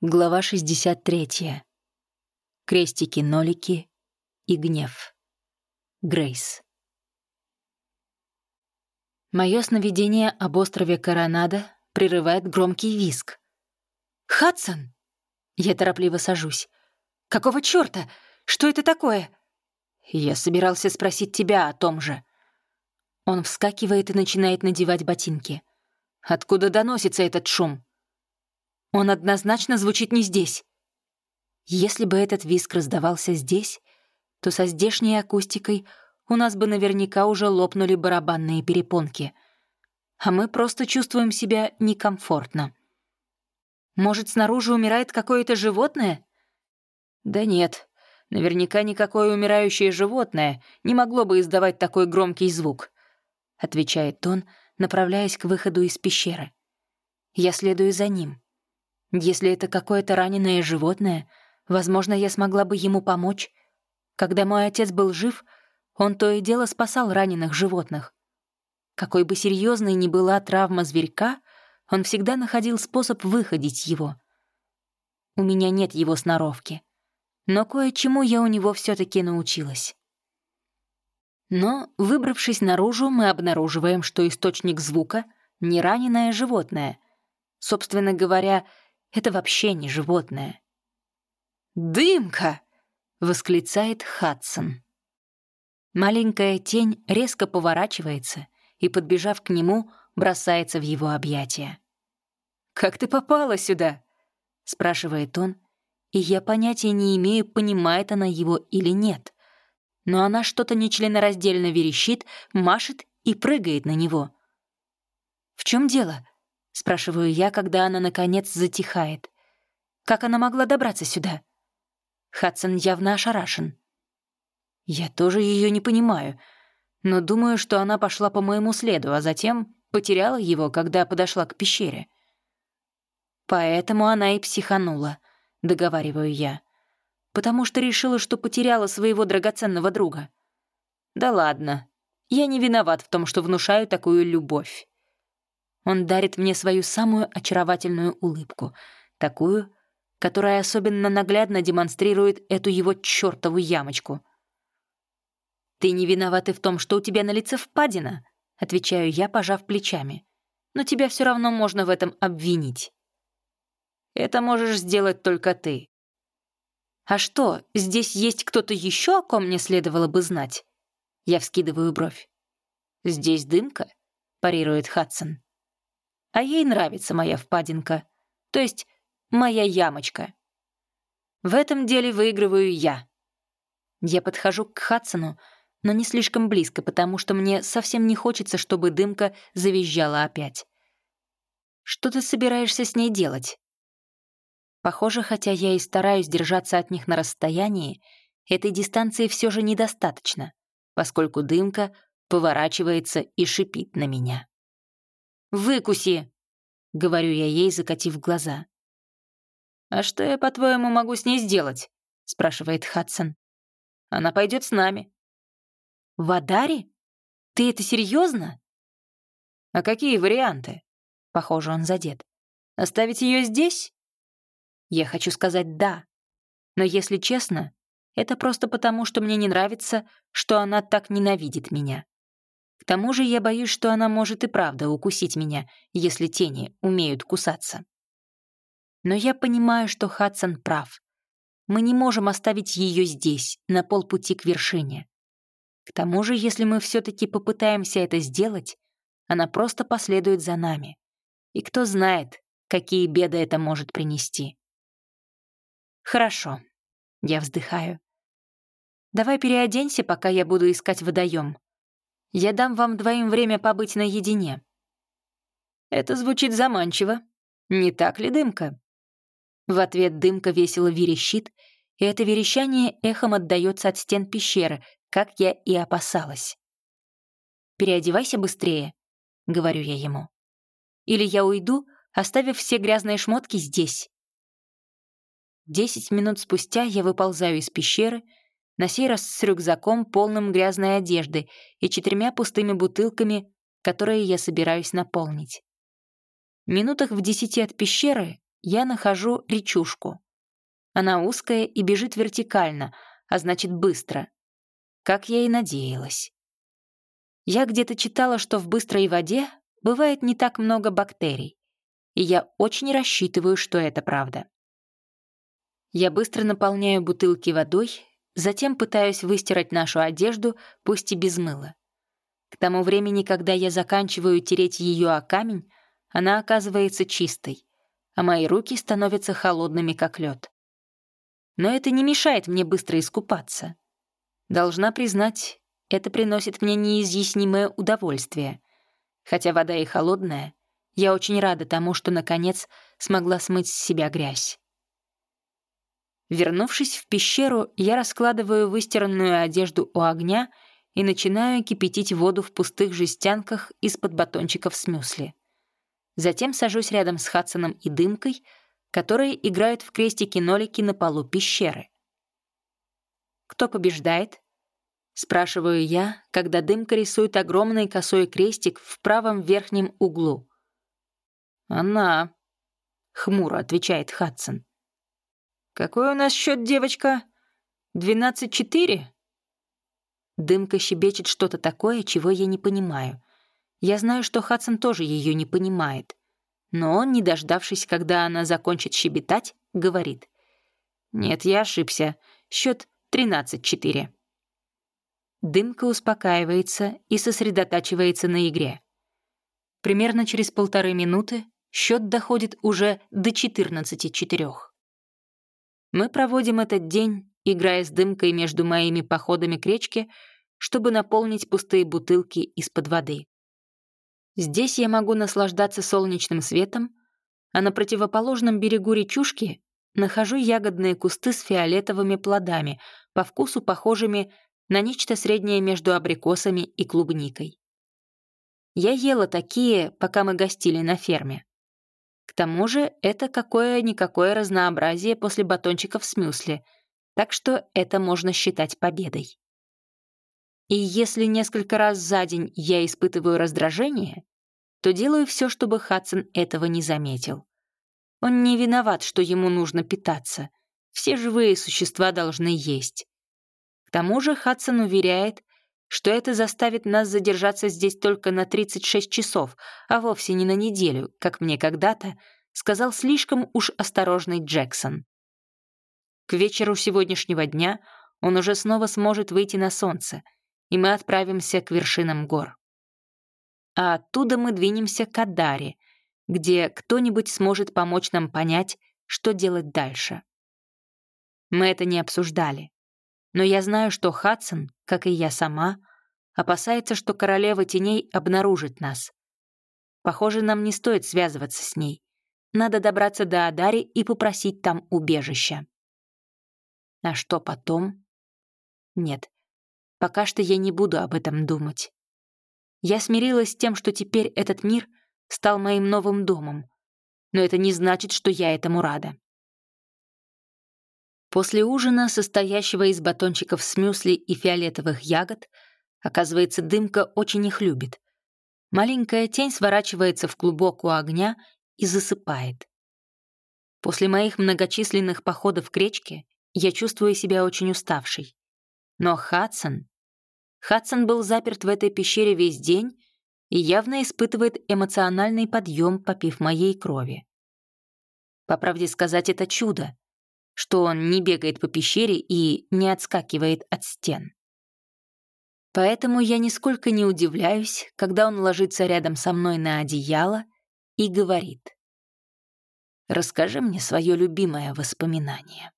Глава 63. Крестики-нолики и гнев. Грейс. Мое сновидение об острове Коронада прерывает громкий виск. «Хадсон!» Я торопливо сажусь. «Какого чёрта? Что это такое?» Я собирался спросить тебя о том же. Он вскакивает и начинает надевать ботинки. «Откуда доносится этот шум?» Он однозначно звучит не здесь. Если бы этот виск раздавался здесь, то со здешней акустикой у нас бы наверняка уже лопнули барабанные перепонки. А мы просто чувствуем себя некомфортно. Может, снаружи умирает какое-то животное? Да нет, наверняка никакое умирающее животное не могло бы издавать такой громкий звук, отвечает он, направляясь к выходу из пещеры. Я следую за ним. Если это какое-то раненое животное, возможно, я смогла бы ему помочь. Когда мой отец был жив, он то и дело спасал раненых животных. Какой бы серьезной ни была травма зверька, он всегда находил способ выходить его. У меня нет его сноровки, но кое-чему я у него все таки научилась. Но, выбравшись наружу, мы обнаруживаем, что источник звука — не раненое животное. Собственно говоря, это вообще не животное. «Дымка!» — восклицает Хадсон. Маленькая тень резко поворачивается и, подбежав к нему, бросается в его объятия. «Как ты попала сюда?» — спрашивает он, и я понятия не имею, понимает она его или нет. Но она что-то нечленораздельно верещит, машет и прыгает на него. «В чем дело?» — спрашиваю я, когда она, наконец, затихает. «Как она могла добраться сюда?» Хадсон явно ошарашен. Я тоже ее не понимаю, но думаю, что она пошла по моему следу, а затем потеряла его, когда подошла к пещере. Поэтому она и психанула, договариваю я, потому что решила, что потеряла своего драгоценного друга. Да ладно, я не виноват в том, что внушаю такую любовь. Он дарит мне свою самую очаровательную улыбку, такую, которая особенно наглядно демонстрирует эту его чёртову ямочку. «Ты не виноват и в том, что у тебя на лице впадина», — отвечаю я, пожав плечами. «Но тебя все равно можно в этом обвинить». «Это можешь сделать только ты». «А что, здесь есть кто-то еще, о ком мне следовало бы знать?» Я вскидываю бровь. «Здесь дымка?» — парирует Хадсон а ей нравится моя впадинка, то есть моя ямочка. В этом деле выигрываю я. Я подхожу к Хадсону, но не слишком близко, потому что мне совсем не хочется, чтобы дымка завизжала опять. Что ты собираешься с ней делать? Похоже, хотя я и стараюсь держаться от них на расстоянии, этой дистанции все же недостаточно, поскольку дымка поворачивается и шипит на меня. Выкуси!» — говорю я ей, закатив глаза. «А что я, по-твоему, могу с ней сделать?» — спрашивает Хадсон. «Она пойдет с нами». «В Адаре? Ты это серьезно? «А какие варианты?» Похоже, он задет. «Оставить ее здесь?» Я хочу сказать «да». Но если честно, это просто потому, что мне не нравится, что она так ненавидит меня. Тому же я боюсь, что она может и правда укусить меня, если тени умеют кусаться. Но я понимаю, что Хадсон прав. Мы не можем оставить ее здесь, на полпути к вершине. К тому же, если мы все-таки попытаемся это сделать, она просто последует за нами. И кто знает, какие беды это может принести. Хорошо. Я вздыхаю. Давай переоденься, пока я буду искать водоем. Я дам вам двоим время побыть наедине». Это звучит заманчиво. Не так ли, Дымка? В ответ Дымка весело верещит, и это верещание эхом отдаётся от стен пещеры, как я и опасалась. «Переодевайся быстрее», — говорю я ему. «Или я уйду, оставив все грязные шмотки здесь». Десять минут спустя я выползаю из пещеры — на сей раз с рюкзаком, полным грязной одежды, и четырьмя пустыми бутылками, которые я собираюсь наполнить. Минутах в десяти от пещеры я нахожу речушку. Она узкая и бежит вертикально, а значит быстро. Как я и надеялась. Я где-то читала, что в быстрой воде бывает не так много бактерий, и я очень рассчитываю, что это правда. Я быстро наполняю бутылки водой, затем пытаюсь выстирать нашу одежду, пусть и без мыла. К тому времени, когда я заканчиваю тереть ее о камень, она оказывается чистой, а мои руки становятся холодными, как лед. Но это не мешает мне быстро искупаться. Должна признать, это приносит мне неизъяснимое удовольствие. Хотя вода и холодная, я очень рада тому, что, наконец, смогла смыть с себя грязь. Вернувшись в пещеру, я раскладываю выстиранную одежду у огня и начинаю кипятить воду в пустых жестянках из-под батончиков с мюсли. Затем сажусь рядом с Хадсоном и Дымкой, которые играют в крестики-нолики на полу пещеры. «Кто побеждает?» — спрашиваю я, когда Дымка рисует огромный косой крестик в правом верхнем углу. «Она», — хмуро отвечает Хадсон. «Какой у нас счет, девочка? Двенадцать четыре?» Дымка щебечет что-то такое, чего я не понимаю. Я знаю, что Хадсон тоже ее не понимает. Но он, не дождавшись, когда она закончит щебетать, говорит. «Нет, я ошибся. Счет тринадцать четыре». Дымка успокаивается и сосредотачивается на игре. Примерно через полторы минуты счет доходит уже до четырнадцати четырех. Мы проводим этот день играя с дымкой между моими походами к речке, чтобы наполнить пустые бутылки из-под воды. Здесь я могу наслаждаться солнечным светом, а на противоположном берегу речушки нахожу ягодные кусты с фиолетовыми плодами, по вкусу похожими на нечто среднее между абрикосами и клубникой. Я ела такие, пока мы гостили на ферме. Тому же это какое-никакое разнообразие после батончиков с мюсли — так что это можно считать победой. И если несколько раз за день я испытываю раздражение, то делаю все, чтобы Хадсон этого не заметил. Он не виноват, что ему нужно питаться. Все живые существа должны есть. К тому же Хадсон уверяет, что это заставит нас задержаться здесь только на 36 часов, а вовсе не на неделю, как мне когда-то сказал слишком уж осторожный Джексон. К вечеру сегодняшнего дня он уже снова сможет выйти на солнце, и мы отправимся к вершинам гор. А оттуда мы двинемся к Адаре, где кто-нибудь сможет помочь нам понять, что делать дальше. Мы это не обсуждали. Но я знаю, что Хадсон, как и я сама, опасается, что королева теней обнаружит нас. Похоже, нам не стоит связываться с ней. Надо добраться до Адари и попросить там убежища. А что потом? Нет, пока что я не буду об этом думать. Я смирилась с тем, что теперь этот мир стал моим новым домом, но это не значит, что я этому рада. После ужина, состоящего из батончиков с мюсли и фиолетовых ягод, оказывается, дымка очень их любит. Маленькая тень сворачивается в клубок у огня и засыпает. После моих многочисленных походов к речке я чувствую себя очень уставшей. Но Хадсон... Хадсон был заперт в этой пещере весь день и явно испытывает эмоциональный подъем, попив моей крови. По правде сказать, это чудо, что он не бегает по пещере и не отскакивает от стен. Поэтому я нисколько не удивляюсь, когда он ложится рядом со мной на одеяло и говорит. «Расскажи мне свое любимое воспоминание».